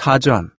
사전.